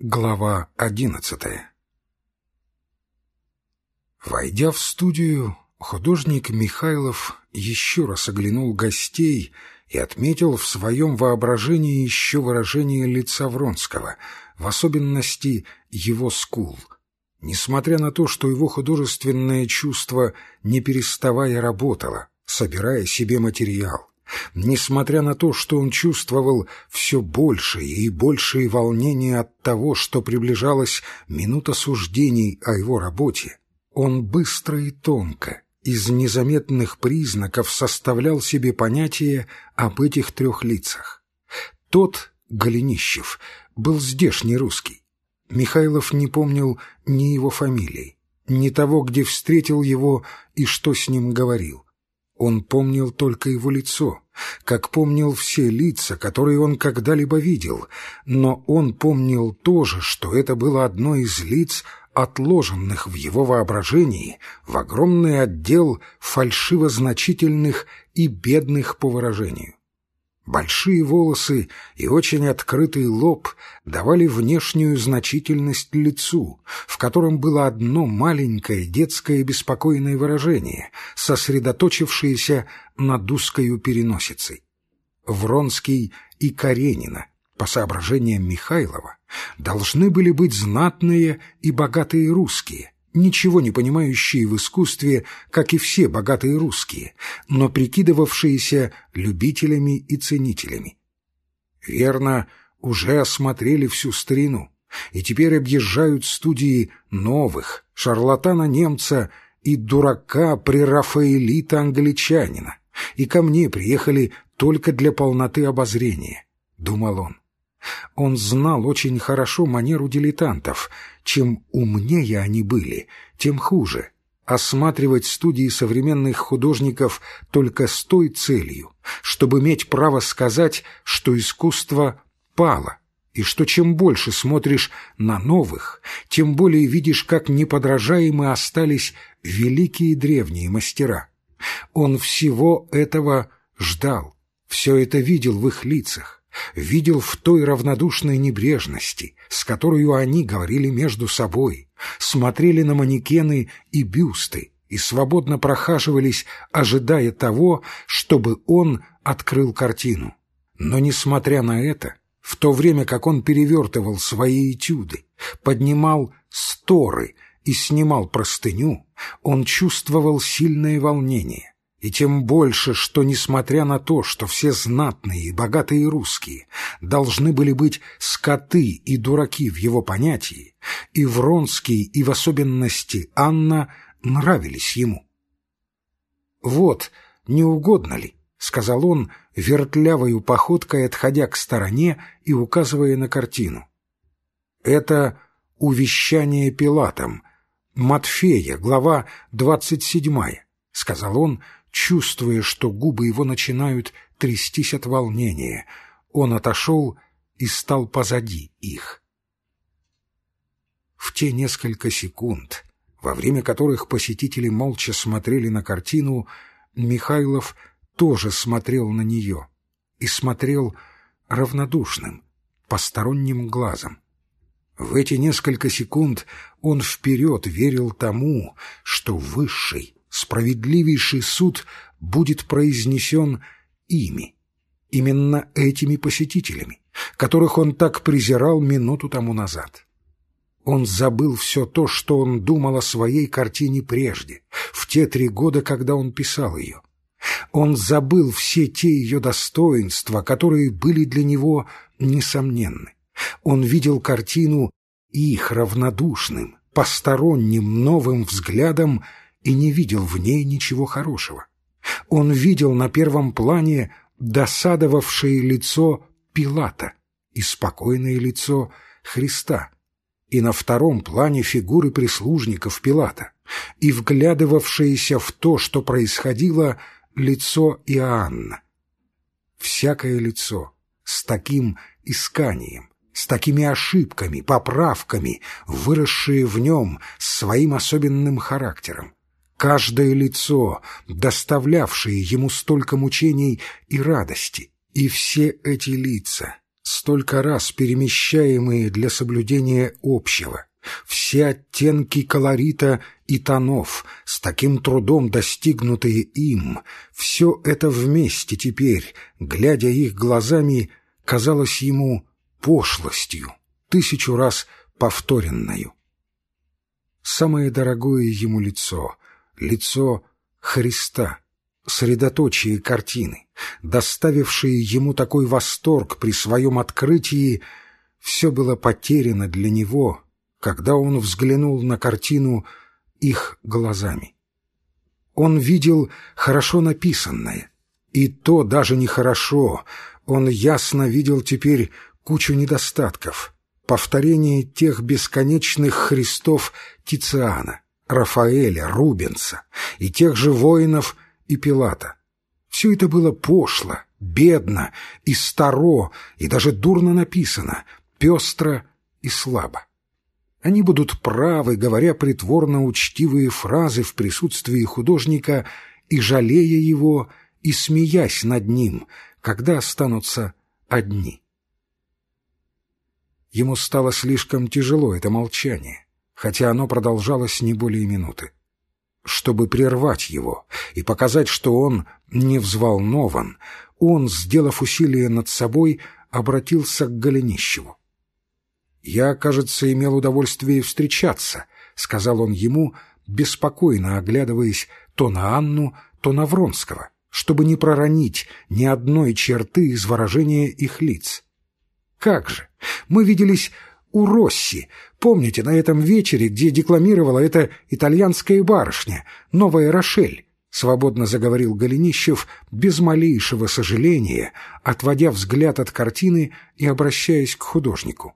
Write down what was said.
Глава одиннадцатая Войдя в студию, художник Михайлов еще раз оглянул гостей и отметил в своем воображении еще выражение лица Вронского, в особенности его скул. Несмотря на то, что его художественное чувство не переставая работало, собирая себе материал, Несмотря на то, что он чувствовал все большее и большее волнение от того, что приближалась минута суждений о его работе, он быстро и тонко, из незаметных признаков составлял себе понятие об этих трех лицах. Тот, Голенищев, был здешний русский. Михайлов не помнил ни его фамилии, ни того, где встретил его и что с ним говорил. Он помнил только его лицо, как помнил все лица, которые он когда-либо видел, но он помнил тоже, что это было одно из лиц, отложенных в его воображении в огромный отдел фальшиво значительных и бедных по выражению. Большие волосы и очень открытый лоб давали внешнюю значительность лицу, в котором было одно маленькое детское беспокойное выражение, сосредоточившееся над узкою переносицей. Вронский и Каренина, по соображениям Михайлова, должны были быть знатные и богатые русские – ничего не понимающие в искусстве, как и все богатые русские, но прикидывавшиеся любителями и ценителями. Верно, уже осмотрели всю старину, и теперь объезжают студии новых, шарлатана-немца и дурака-прерафаэлита-англичанина, и ко мне приехали только для полноты обозрения, — думал он. Он знал очень хорошо манеру дилетантов. Чем умнее они были, тем хуже. Осматривать студии современных художников только с той целью, чтобы иметь право сказать, что искусство пало, и что чем больше смотришь на новых, тем более видишь, как неподражаемы остались великие древние мастера. Он всего этого ждал, все это видел в их лицах видел в той равнодушной небрежности, с которой они говорили между собой, смотрели на манекены и бюсты и свободно прохаживались, ожидая того, чтобы он открыл картину. Но, несмотря на это, в то время как он перевертывал свои этюды, поднимал сторы и снимал простыню, он чувствовал сильное волнение, и тем больше, что, несмотря на то, что все знатные и богатые русские должны были быть скоты и дураки в его понятии, и Вронский, и в особенности Анна нравились ему. «Вот, не угодно ли?» — сказал он, вертлявою походкой отходя к стороне и указывая на картину. «Это увещание Пилатом, Матфея, глава двадцать седьмая», — сказал он, — чувствуя, что губы его начинают трястись от волнения. Он отошел и стал позади их. В те несколько секунд, во время которых посетители молча смотрели на картину, Михайлов тоже смотрел на нее и смотрел равнодушным, посторонним глазом. В эти несколько секунд он вперед верил тому, что высший, справедливейший суд будет произнесен ими, именно этими посетителями, которых он так презирал минуту тому назад. Он забыл все то, что он думал о своей картине прежде, в те три года, когда он писал ее. Он забыл все те ее достоинства, которые были для него несомненны. Он видел картину их равнодушным, посторонним новым взглядом и не видел в ней ничего хорошего. Он видел на первом плане досадовавшее лицо Пилата и спокойное лицо Христа, и на втором плане фигуры прислужников Пилата, и вглядывавшееся в то, что происходило, лицо Иоанна. Всякое лицо с таким исканием, с такими ошибками, поправками, выросшие в нем своим особенным характером, каждое лицо, доставлявшее ему столько мучений и радости, и все эти лица, столько раз перемещаемые для соблюдения общего, все оттенки колорита и тонов, с таким трудом достигнутые им, все это вместе теперь, глядя их глазами, казалось ему пошлостью, тысячу раз повторенною. Самое дорогое ему лицо, лицо Христа, средоточие картины, доставившее ему такой восторг при своем открытии, все было потеряно для него, когда он взглянул на картину их глазами. Он видел хорошо написанное, и то даже нехорошо, он ясно видел теперь кучу недостатков, повторение тех бесконечных Христов Тициана, Рафаэля, Рубенса и тех же воинов и Пилата. Все это было пошло, бедно и старо, и даже дурно написано, пестро и слабо. Они будут правы, говоря притворно учтивые фразы в присутствии художника и жалея его, и смеясь над ним, когда останутся одни. Ему стало слишком тяжело это молчание, хотя оно продолжалось не более минуты. Чтобы прервать его и показать, что он не взволнован, он, сделав усилие над собой, обратился к Голенищеву. «Я, кажется, имел удовольствие встречаться», — сказал он ему, беспокойно оглядываясь то на Анну, то на Вронского, чтобы не проронить ни одной черты из выражения их лиц. «Как же! Мы виделись у Росси, помните, на этом вечере, где декламировала эта итальянская барышня, Новая Рошель?» — свободно заговорил Голенищев, без малейшего сожаления, отводя взгляд от картины и обращаясь к художнику.